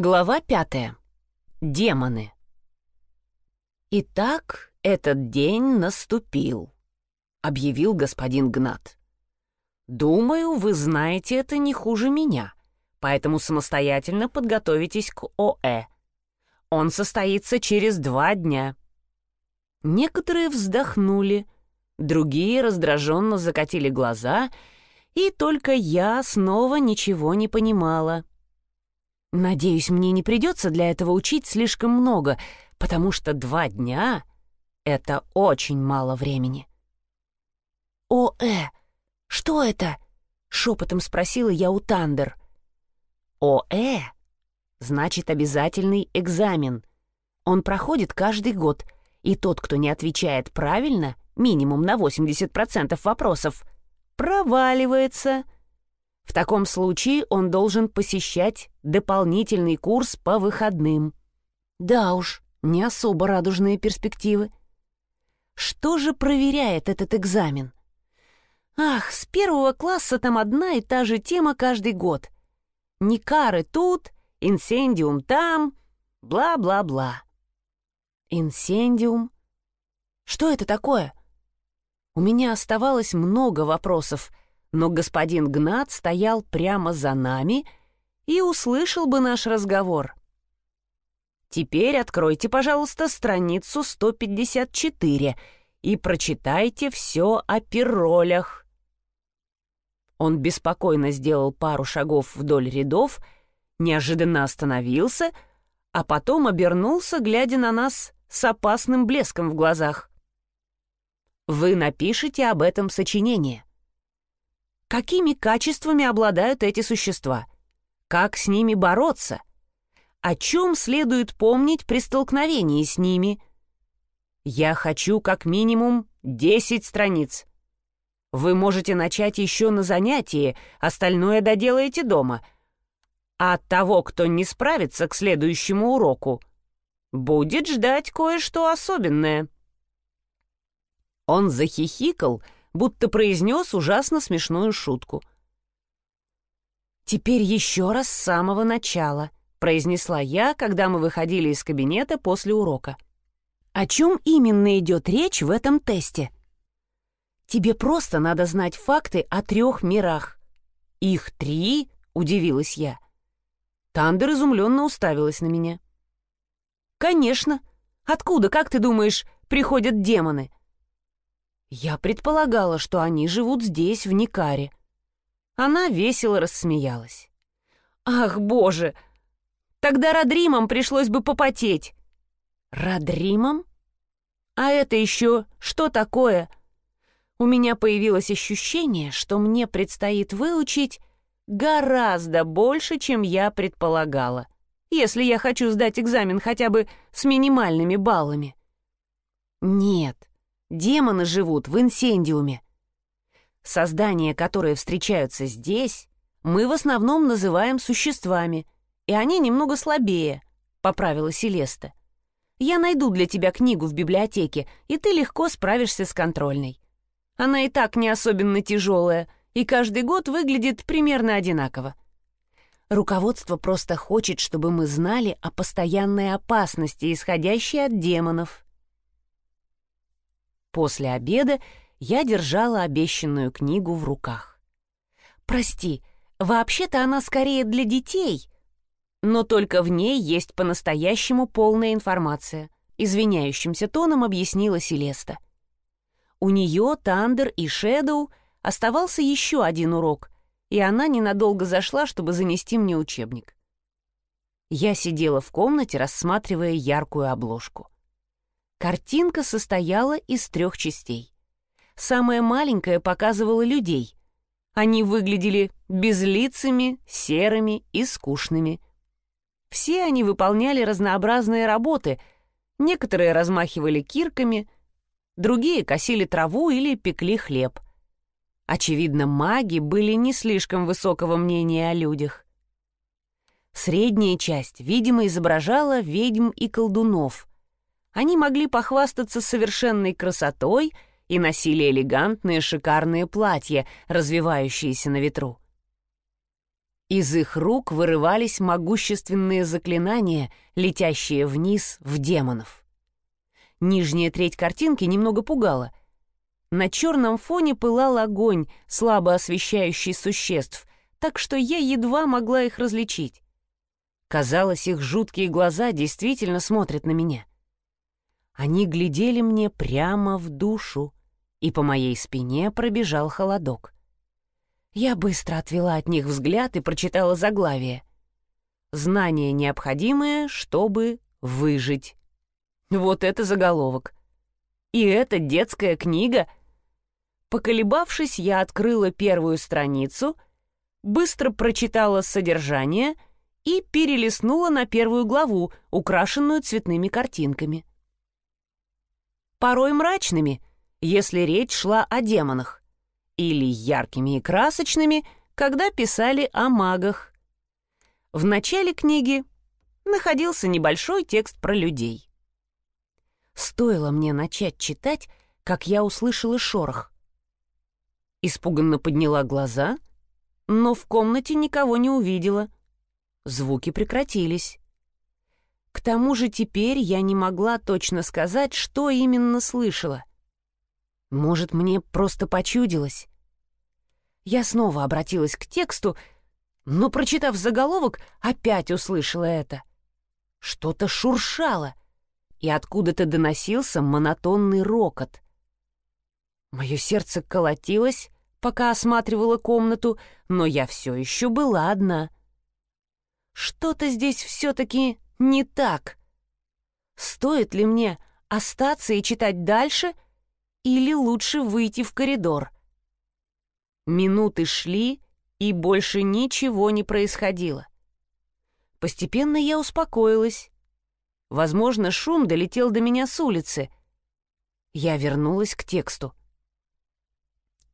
Глава пятая. Демоны. «Итак, этот день наступил», — объявил господин Гнат. «Думаю, вы знаете это не хуже меня, поэтому самостоятельно подготовитесь к ОЭ. Он состоится через два дня». Некоторые вздохнули, другие раздраженно закатили глаза, и только я снова ничего не понимала — Надеюсь, мне не придется для этого учить слишком много, потому что два дня — это очень мало времени. «О, э, что это?» — шепотом спросила я у Тандер. «О, э, значит обязательный экзамен. Он проходит каждый год, и тот, кто не отвечает правильно, минимум на 80% вопросов, проваливается». В таком случае он должен посещать дополнительный курс по выходным. Да уж, не особо радужные перспективы. Что же проверяет этот экзамен? Ах, с первого класса там одна и та же тема каждый год. Никары тут, инсендиум там, бла-бла-бла. Инсендиум? Что это такое? У меня оставалось много вопросов — но господин Гнат стоял прямо за нами и услышал бы наш разговор. Теперь откройте, пожалуйста, страницу 154 и прочитайте все о пиролях. Он беспокойно сделал пару шагов вдоль рядов, неожиданно остановился, а потом обернулся, глядя на нас с опасным блеском в глазах. «Вы напишите об этом сочинение. Какими качествами обладают эти существа? Как с ними бороться? О чем следует помнить при столкновении с ними? Я хочу как минимум 10 страниц. Вы можете начать еще на занятии, остальное доделаете дома. А того, кто не справится к следующему уроку, будет ждать кое-что особенное. Он захихикал, будто произнес ужасно смешную шутку. «Теперь еще раз с самого начала», — произнесла я, когда мы выходили из кабинета после урока. «О чем именно идет речь в этом тесте?» «Тебе просто надо знать факты о трех мирах». «Их три?» — удивилась я. Тандер изумленно уставилась на меня. «Конечно. Откуда, как ты думаешь, приходят демоны?» Я предполагала, что они живут здесь, в Никаре. Она весело рассмеялась. «Ах, боже! Тогда Родримам пришлось бы попотеть!» «Родримам? А это еще что такое?» У меня появилось ощущение, что мне предстоит выучить гораздо больше, чем я предполагала, если я хочу сдать экзамен хотя бы с минимальными баллами. Нет, Демоны живут в инсендиуме. Создания, которые встречаются здесь, мы в основном называем существами, и они немного слабее, — поправила Селеста. Я найду для тебя книгу в библиотеке, и ты легко справишься с контрольной. Она и так не особенно тяжелая, и каждый год выглядит примерно одинаково. Руководство просто хочет, чтобы мы знали о постоянной опасности, исходящей от демонов. После обеда я держала обещанную книгу в руках. «Прости, вообще-то она скорее для детей», но только в ней есть по-настоящему полная информация, извиняющимся тоном объяснила Селеста. У нее, Тандер и Шэдоу оставался еще один урок, и она ненадолго зашла, чтобы занести мне учебник. Я сидела в комнате, рассматривая яркую обложку. Картинка состояла из трех частей. Самая маленькая показывала людей. Они выглядели безлицами, серыми и скучными. Все они выполняли разнообразные работы. Некоторые размахивали кирками, другие косили траву или пекли хлеб. Очевидно, маги были не слишком высокого мнения о людях. Средняя часть, видимо, изображала ведьм и колдунов они могли похвастаться совершенной красотой и носили элегантные шикарные платья, развивающиеся на ветру. Из их рук вырывались могущественные заклинания, летящие вниз в демонов. Нижняя треть картинки немного пугала. На черном фоне пылал огонь, слабо освещающий существ, так что я едва могла их различить. Казалось, их жуткие глаза действительно смотрят на меня. Они глядели мне прямо в душу, и по моей спине пробежал холодок. Я быстро отвела от них взгляд и прочитала заглавие. «Знание необходимое, чтобы выжить». Вот это заголовок. И это детская книга. Поколебавшись, я открыла первую страницу, быстро прочитала содержание и перелистнула на первую главу, украшенную цветными картинками. Порой мрачными, если речь шла о демонах или яркими и красочными, когда писали о магах. В начале книги находился небольшой текст про людей. Стоило мне начать читать, как я услышала шорох. Испуганно подняла глаза, но в комнате никого не увидела. Звуки прекратились. К тому же теперь я не могла точно сказать, что именно слышала. Может, мне просто почудилось? Я снова обратилась к тексту, но, прочитав заголовок, опять услышала это. Что-то шуршало, и откуда-то доносился монотонный рокот. Мое сердце колотилось, пока осматривала комнату, но я все еще была одна. Что-то здесь все-таки не так. Стоит ли мне остаться и читать дальше — или лучше выйти в коридор? Минуты шли, и больше ничего не происходило. Постепенно я успокоилась. Возможно, шум долетел до меня с улицы. Я вернулась к тексту.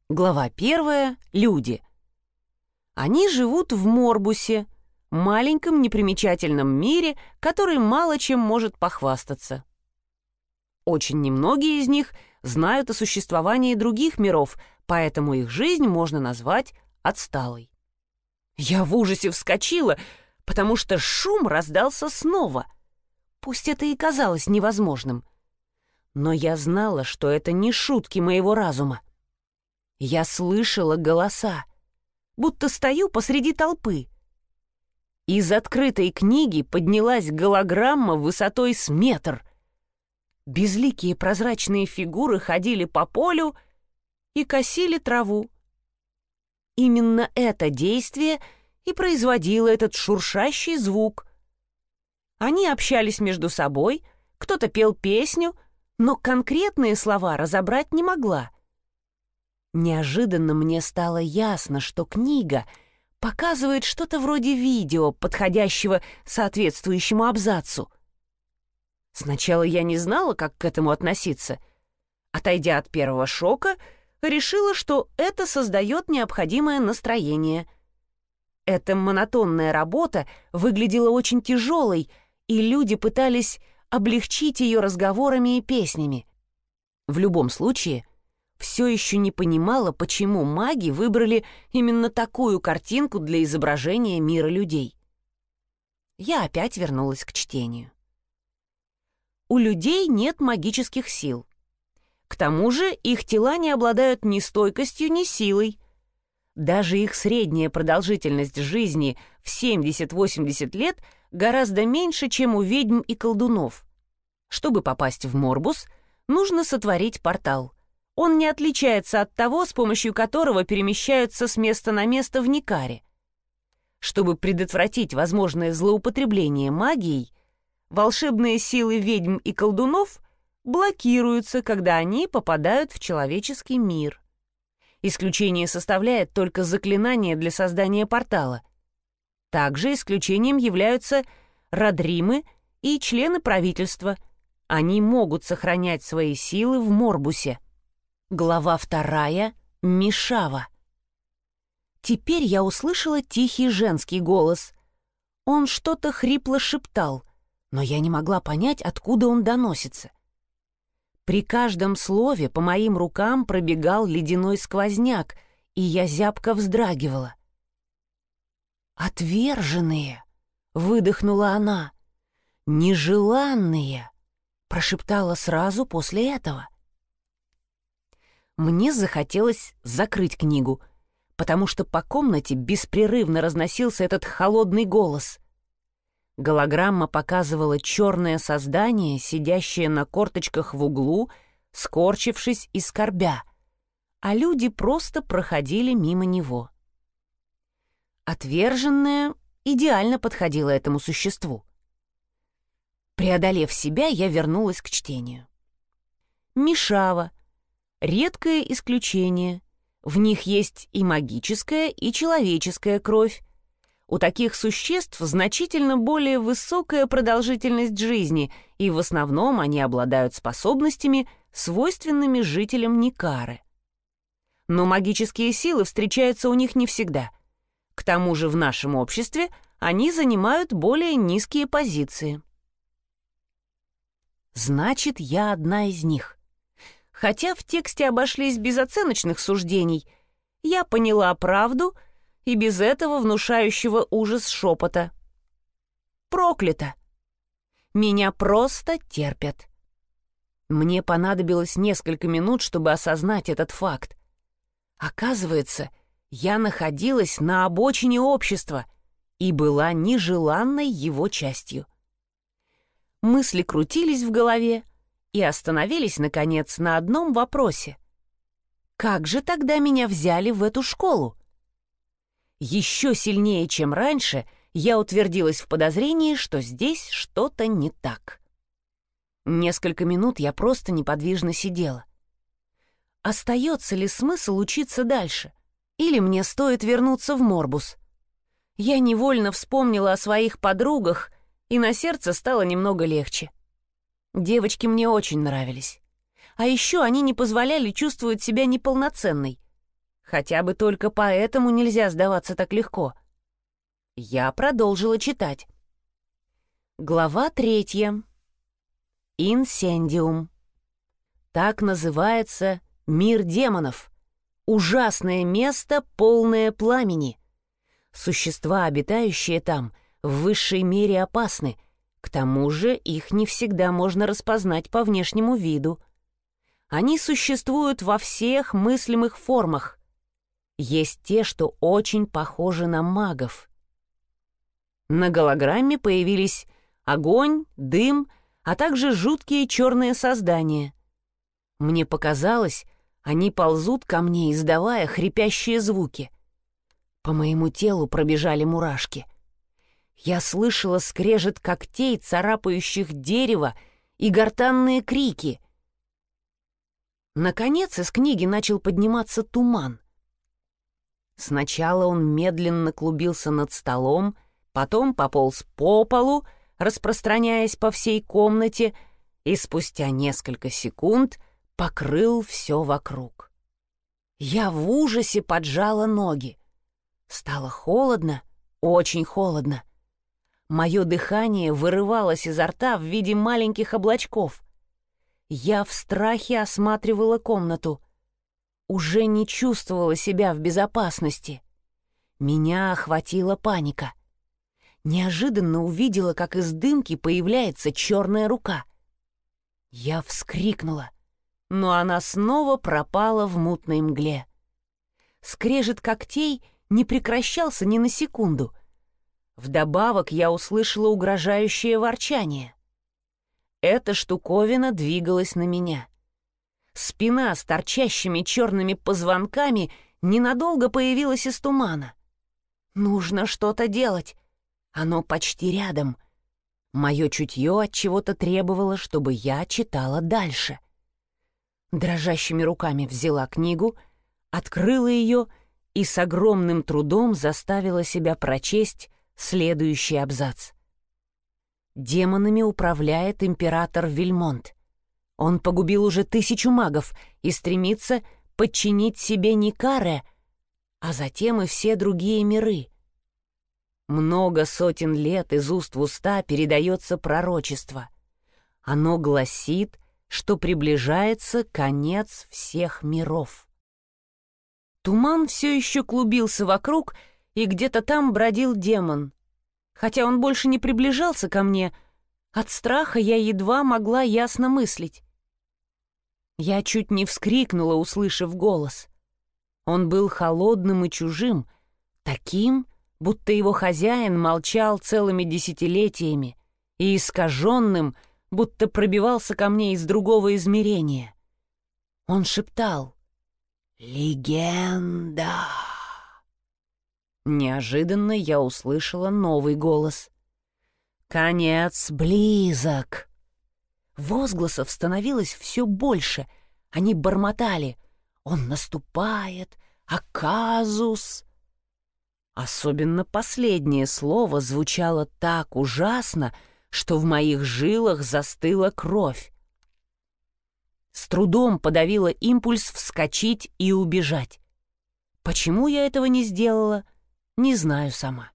Глава первая. Люди. Они живут в Морбусе, маленьком непримечательном мире, который мало чем может похвастаться. Очень немногие из них знают о существовании других миров, поэтому их жизнь можно назвать отсталой. Я в ужасе вскочила, потому что шум раздался снова. Пусть это и казалось невозможным. Но я знала, что это не шутки моего разума. Я слышала голоса, будто стою посреди толпы. Из открытой книги поднялась голограмма высотой с метр — Безликие прозрачные фигуры ходили по полю и косили траву. Именно это действие и производило этот шуршащий звук. Они общались между собой, кто-то пел песню, но конкретные слова разобрать не могла. Неожиданно мне стало ясно, что книга показывает что-то вроде видео, подходящего соответствующему абзацу — Сначала я не знала, как к этому относиться. Отойдя от первого шока, решила, что это создает необходимое настроение. Эта монотонная работа выглядела очень тяжелой, и люди пытались облегчить ее разговорами и песнями. В любом случае, все еще не понимала, почему маги выбрали именно такую картинку для изображения мира людей. Я опять вернулась к чтению у людей нет магических сил. К тому же их тела не обладают ни стойкостью, ни силой. Даже их средняя продолжительность жизни в 70-80 лет гораздо меньше, чем у ведьм и колдунов. Чтобы попасть в Морбус, нужно сотворить портал. Он не отличается от того, с помощью которого перемещаются с места на место в Никаре. Чтобы предотвратить возможное злоупотребление магией, волшебные силы ведьм и колдунов блокируются, когда они попадают в человеческий мир. Исключение составляет только заклинание для создания портала. Также исключением являются родримы и члены правительства. Они могут сохранять свои силы в Морбусе. Глава вторая. Мишава. Теперь я услышала тихий женский голос. Он что-то хрипло шептал — но я не могла понять, откуда он доносится. При каждом слове по моим рукам пробегал ледяной сквозняк, и я зябко вздрагивала. «Отверженные!» — выдохнула она. «Нежеланные!» — прошептала сразу после этого. Мне захотелось закрыть книгу, потому что по комнате беспрерывно разносился этот холодный голос. Голограмма показывала черное создание, сидящее на корточках в углу, скорчившись и скорбя, а люди просто проходили мимо него. Отверженная идеально подходила этому существу. Преодолев себя, я вернулась к чтению. Мишава — редкое исключение. В них есть и магическая, и человеческая кровь. У таких существ значительно более высокая продолжительность жизни, и в основном они обладают способностями, свойственными жителям Никары. Но магические силы встречаются у них не всегда. К тому же в нашем обществе они занимают более низкие позиции. Значит, я одна из них. Хотя в тексте обошлись без оценочных суждений, я поняла правду и без этого внушающего ужас шепота. Проклято! Меня просто терпят. Мне понадобилось несколько минут, чтобы осознать этот факт. Оказывается, я находилась на обочине общества и была нежеланной его частью. Мысли крутились в голове, и остановились, наконец, на одном вопросе. Как же тогда меня взяли в эту школу? Еще сильнее, чем раньше, я утвердилась в подозрении, что здесь что-то не так. Несколько минут я просто неподвижно сидела. Остается ли смысл учиться дальше? Или мне стоит вернуться в Морбус? Я невольно вспомнила о своих подругах, и на сердце стало немного легче. Девочки мне очень нравились. А еще они не позволяли чувствовать себя неполноценной. Хотя бы только поэтому нельзя сдаваться так легко. Я продолжила читать. Глава третья. Инсендиум. Так называется мир демонов. Ужасное место, полное пламени. Существа, обитающие там, в высшей мере опасны — к тому же их не всегда можно распознать по внешнему виду. Они существуют во всех мыслимых формах. Есть те, что очень похожи на магов. На голограмме появились огонь, дым, а также жуткие черные создания. Мне показалось, они ползут ко мне, издавая хрипящие звуки. По моему телу пробежали мурашки — я слышала скрежет когтей, царапающих дерево, и гортанные крики. Наконец из книги начал подниматься туман. Сначала он медленно клубился над столом, потом пополз по полу, распространяясь по всей комнате, и спустя несколько секунд покрыл все вокруг. Я в ужасе поджала ноги. Стало холодно, очень холодно. Мое дыхание вырывалось изо рта в виде маленьких облачков. Я в страхе осматривала комнату. Уже не чувствовала себя в безопасности. Меня охватила паника. Неожиданно увидела, как из дымки появляется черная рука. Я вскрикнула, но она снова пропала в мутной мгле. Скрежет когтей не прекращался ни на секунду — Вдобавок я услышала угрожающее ворчание. Эта штуковина двигалась на меня. Спина с торчащими черными позвонками ненадолго появилась из тумана. Нужно что-то делать. Оно почти рядом. Мое чутье от чего-то требовало, чтобы я читала дальше. Дрожащими руками взяла книгу, открыла ее и с огромным трудом заставила себя прочесть Следующий абзац. Демонами управляет император Вильмонт. Он погубил уже тысячу магов и стремится подчинить себе Никаре, а затем и все другие миры. Много сотен лет из уст в уста передается пророчество. Оно гласит, что приближается конец всех миров. Туман все еще клубился вокруг, и где-то там бродил демон. Хотя он больше не приближался ко мне, от страха я едва могла ясно мыслить. Я чуть не вскрикнула, услышав голос. Он был холодным и чужим, таким, будто его хозяин молчал целыми десятилетиями, и искаженным, будто пробивался ко мне из другого измерения. Он шептал «Легенда!» Неожиданно я услышала новый голос. «Конец близок!» Возгласов становилось все больше. Они бормотали. «Он наступает! Аказус!» Особенно последнее слово звучало так ужасно, что в моих жилах застыла кровь. С трудом подавила импульс вскочить и убежать. Почему я этого не сделала, не знаю сама.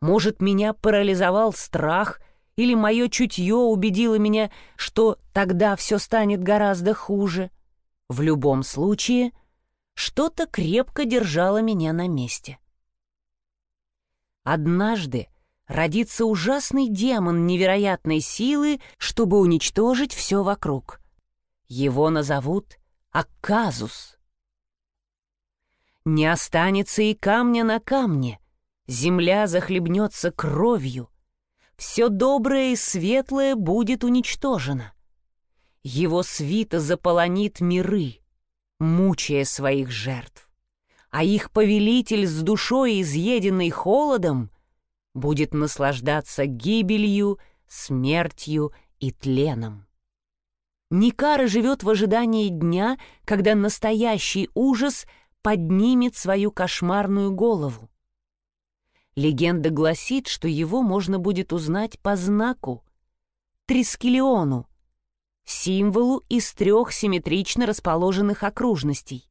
Может, меня парализовал страх, или мое чутье убедило меня, что тогда все станет гораздо хуже. В любом случае, что-то крепко держало меня на месте. Однажды родится ужасный демон невероятной силы, чтобы уничтожить все вокруг. Его назовут Акказус. Не останется и камня на камне, земля захлебнется кровью, все доброе и светлое будет уничтожено. Его свита заполонит миры, мучая своих жертв, а их повелитель с душой, изъеденной холодом, будет наслаждаться гибелью, смертью и тленом. Никара живет в ожидании дня, когда настоящий ужас поднимет свою кошмарную голову. Легенда гласит, что его можно будет узнать по знаку — Трискелиону, символу из трех симметрично расположенных окружностей.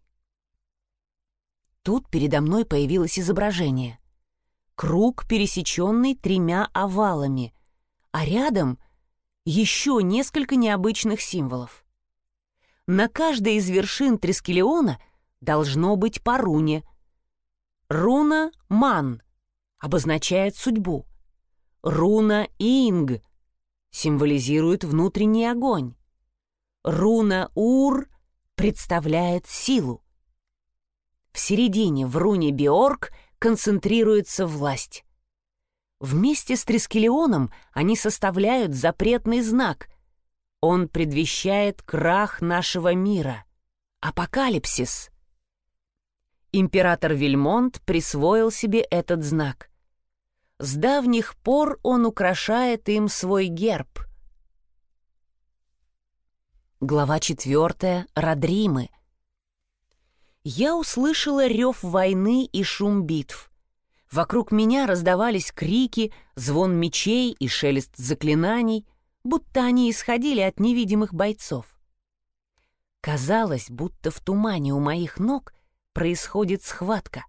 Тут передо мной появилось изображение круг, пересеченный тремя овалами, а рядом еще несколько необычных символов. На каждой из вершин Трескелиона должно быть по руне. Руна «Ман» обозначает судьбу. Руна «Инг» символизирует внутренний огонь. Руна «Ур» представляет силу. В середине в руне «Биорг» концентрируется власть. Вместе с Трискелионом они составляют запретный знак. Он предвещает крах нашего мира. Апокалипсис. Император Вильмонт присвоил себе этот знак. С давних пор он украшает им свой герб. Глава четвертая. Родримы я услышала рев войны и шум битв. Вокруг меня раздавались крики, звон мечей и шелест заклинаний, будто они исходили от невидимых бойцов. Казалось, будто в тумане у моих ног происходит схватка,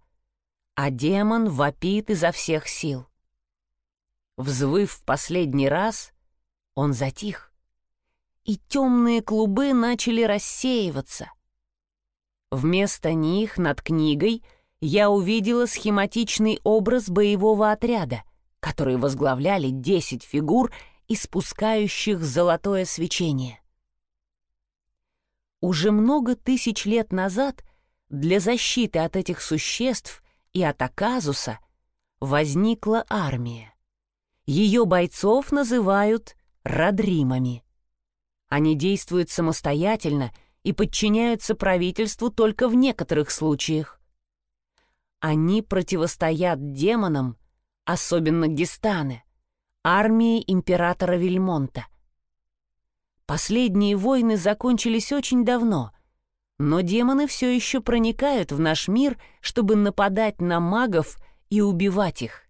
а демон вопит изо всех сил. Взвыв в последний раз, он затих, и темные клубы начали рассеиваться. Вместо них над книгой я увидела схематичный образ боевого отряда, который возглавляли 10 фигур, испускающих золотое свечение. Уже много тысяч лет назад для защиты от этих существ и от Аказуса возникла армия. Ее бойцов называют Родримами. Они действуют самостоятельно — и подчиняются правительству только в некоторых случаях. Они противостоят демонам, особенно Гестаны, армии императора Вильмонта. Последние войны закончились очень давно, но демоны все еще проникают в наш мир, чтобы нападать на магов и убивать их.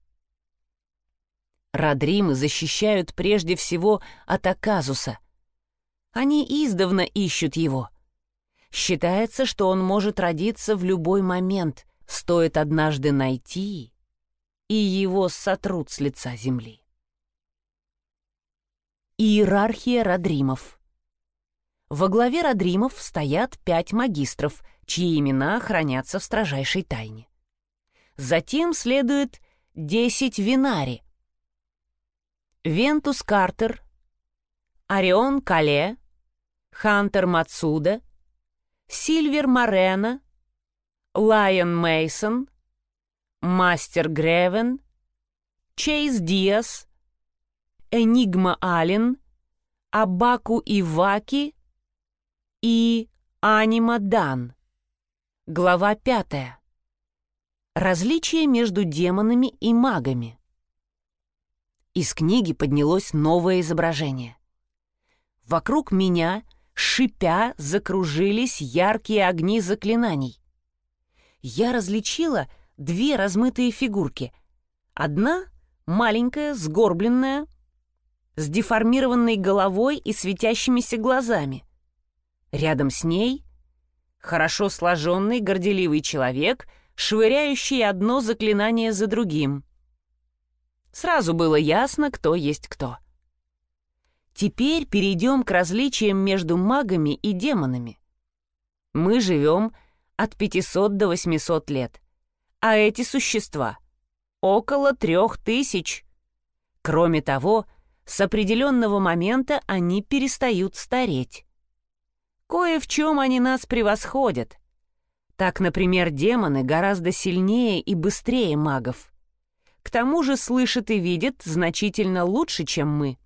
Родримы защищают прежде всего от Аказуса. Они издавна ищут его — Считается, что он может родиться в любой момент, стоит однажды найти, и его сотрут с лица земли. Иерархия Родримов Во главе Родримов стоят пять магистров, чьи имена хранятся в строжайшей тайне. Затем следует 10 винари. Вентус Картер, Орион Кале, Хантер Мацуда, Сильвер Морено, Лайон Мейсон, Мастер Гревен, Чейз Диас, Энигма Аллен, Абаку Иваки и Анима Дан. Глава пятая. Различие между демонами и магами. Из книги поднялось новое изображение. Вокруг меня, шипя, закружились яркие огни заклинаний. Я различила две размытые фигурки. Одна — маленькая, сгорбленная, с деформированной головой и светящимися глазами. Рядом с ней — хорошо сложенный, горделивый человек, швыряющий одно заклинание за другим — Сразу было ясно, кто есть кто. Теперь перейдем к различиям между магами и демонами. Мы живем от 500 до 800 лет, а эти существа — около трех тысяч. Кроме того, с определенного момента они перестают стареть. Кое в чем они нас превосходят. Так, например, демоны гораздо сильнее и быстрее магов. К тому же слышит и видит значительно лучше, чем мы.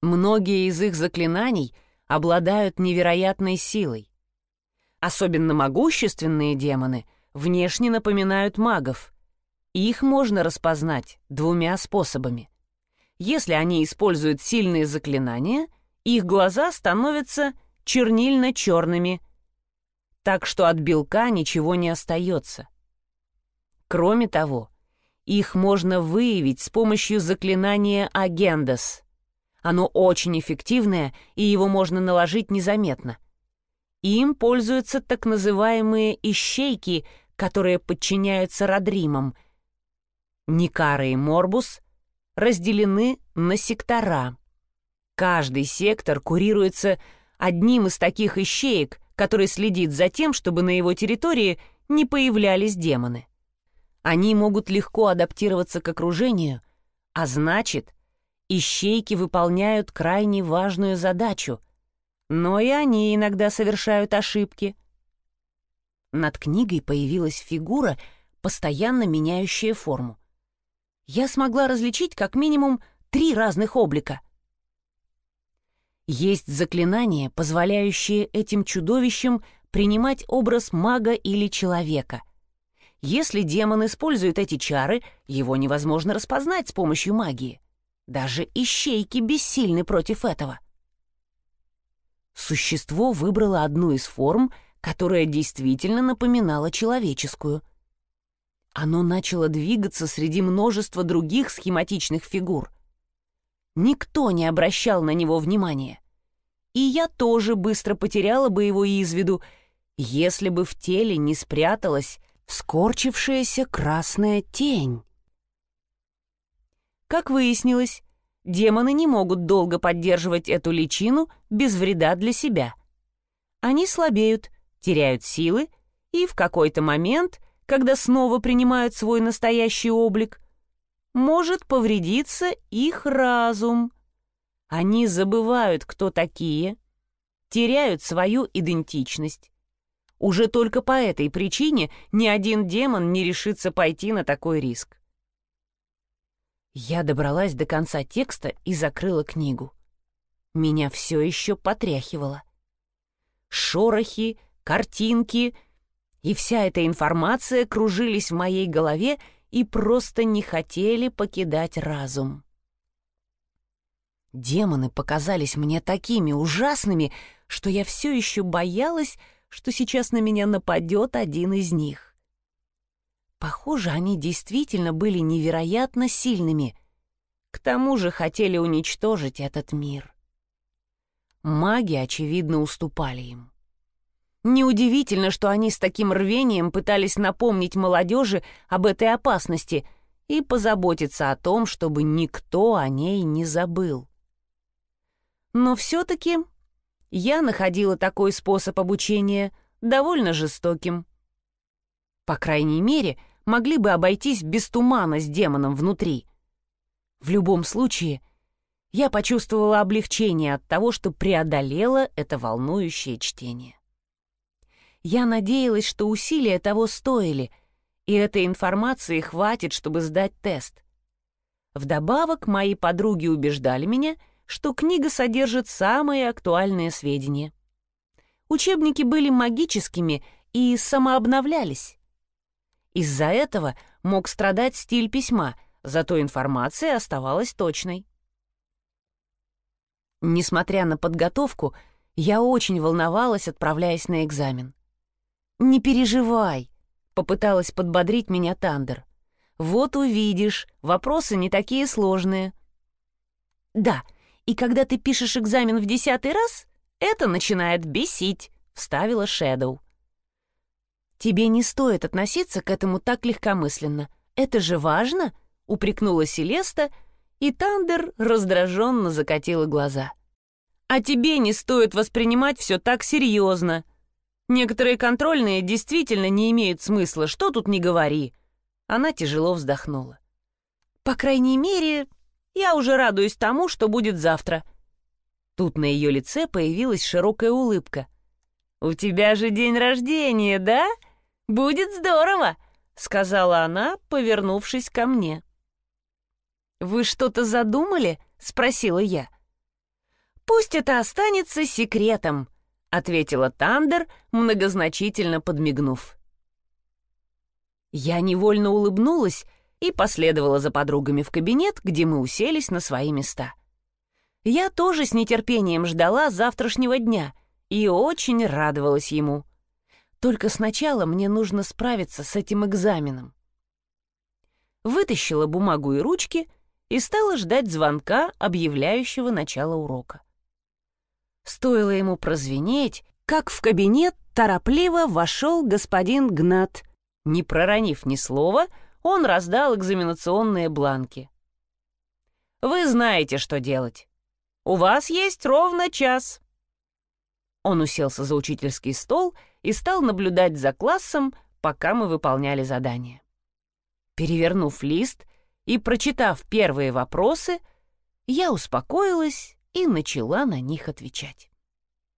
Многие из их заклинаний обладают невероятной силой. Особенно могущественные демоны внешне напоминают магов. Их можно распознать двумя способами. Если они используют сильные заклинания, их глаза становятся чернильно-черными, так что от белка ничего не остается. Кроме того, их можно выявить с помощью заклинания «Агендас». Оно очень эффективное, и его можно наложить незаметно. Им пользуются так называемые «ищейки», которые подчиняются Родримам. Никара и Морбус разделены на сектора. Каждый сектор курируется одним из таких ищеек, который следит за тем, чтобы на его территории не появлялись демоны. Они могут легко адаптироваться к окружению, а значит, ищейки выполняют крайне важную задачу, но и они иногда совершают ошибки. Над книгой появилась фигура, постоянно меняющая форму. Я смогла различить как минимум три разных облика. Есть заклинания, позволяющие этим чудовищам принимать образ мага или человека — если демон использует эти чары, его невозможно распознать с помощью магии. Даже ищейки бессильны против этого. Существо выбрало одну из форм, которая действительно напоминала человеческую. Оно начало двигаться среди множества других схематичных фигур. Никто не обращал на него внимания. И я тоже быстро потеряла бы его из виду, если бы в теле не спряталась скорчившаяся красная тень. Как выяснилось, демоны не могут долго поддерживать эту личину без вреда для себя. Они слабеют, теряют силы, и в какой-то момент, когда снова принимают свой настоящий облик, может повредиться их разум. Они забывают, кто такие, теряют свою идентичность, уже только по этой причине ни один демон не решится пойти на такой риск. Я добралась до конца текста и закрыла книгу. Меня все еще потряхивало. Шорохи, картинки и вся эта информация кружились в моей голове и просто не хотели покидать разум. Демоны показались мне такими ужасными, что я все еще боялась, что сейчас на меня нападет один из них. Похоже, они действительно были невероятно сильными. К тому же хотели уничтожить этот мир. Маги, очевидно, уступали им. Неудивительно, что они с таким рвением пытались напомнить молодежи об этой опасности и позаботиться о том, чтобы никто о ней не забыл. Но все-таки я находила такой способ обучения довольно жестоким. По крайней мере, могли бы обойтись без тумана с демоном внутри. В любом случае, я почувствовала облегчение от того, что преодолела это волнующее чтение. Я надеялась, что усилия того стоили, и этой информации хватит, чтобы сдать тест. Вдобавок, мои подруги убеждали меня, что книга содержит самые актуальные сведения. Учебники были магическими и самообновлялись. Из-за этого мог страдать стиль письма, зато информация оставалась точной. Несмотря на подготовку, я очень волновалась, отправляясь на экзамен. «Не переживай», — попыталась подбодрить меня Тандер. «Вот увидишь, вопросы не такие сложные». «Да, и когда ты пишешь экзамен в десятый раз, это начинает бесить», — вставила Шэдоу. «Тебе не стоит относиться к этому так легкомысленно. Это же важно», — упрекнула Селеста, и Тандер раздраженно закатила глаза. «А тебе не стоит воспринимать все так серьезно. Некоторые контрольные действительно не имеют смысла, что тут не говори». Она тяжело вздохнула. «По крайней мере, я уже радуюсь тому, что будет завтра». Тут на ее лице появилась широкая улыбка. «У тебя же день рождения, да? Будет здорово!» — сказала она, повернувшись ко мне. «Вы что-то задумали?» — спросила я. «Пусть это останется секретом», — ответила Тандер, многозначительно подмигнув. Я невольно улыбнулась и последовала за подругами в кабинет, где мы уселись на свои места. Я тоже с нетерпением ждала завтрашнего дня и очень радовалась ему. Только сначала мне нужно справиться с этим экзаменом. Вытащила бумагу и ручки и стала ждать звонка, объявляющего начало урока. Стоило ему прозвенеть, как в кабинет торопливо вошел господин Гнат. Не проронив ни слова, он раздал экзаменационные бланки. «Вы знаете, что делать. У вас есть ровно час». Он уселся за учительский стол и стал наблюдать за классом, пока мы выполняли задание. Перевернув лист и прочитав первые вопросы, я успокоилась и начала на них отвечать.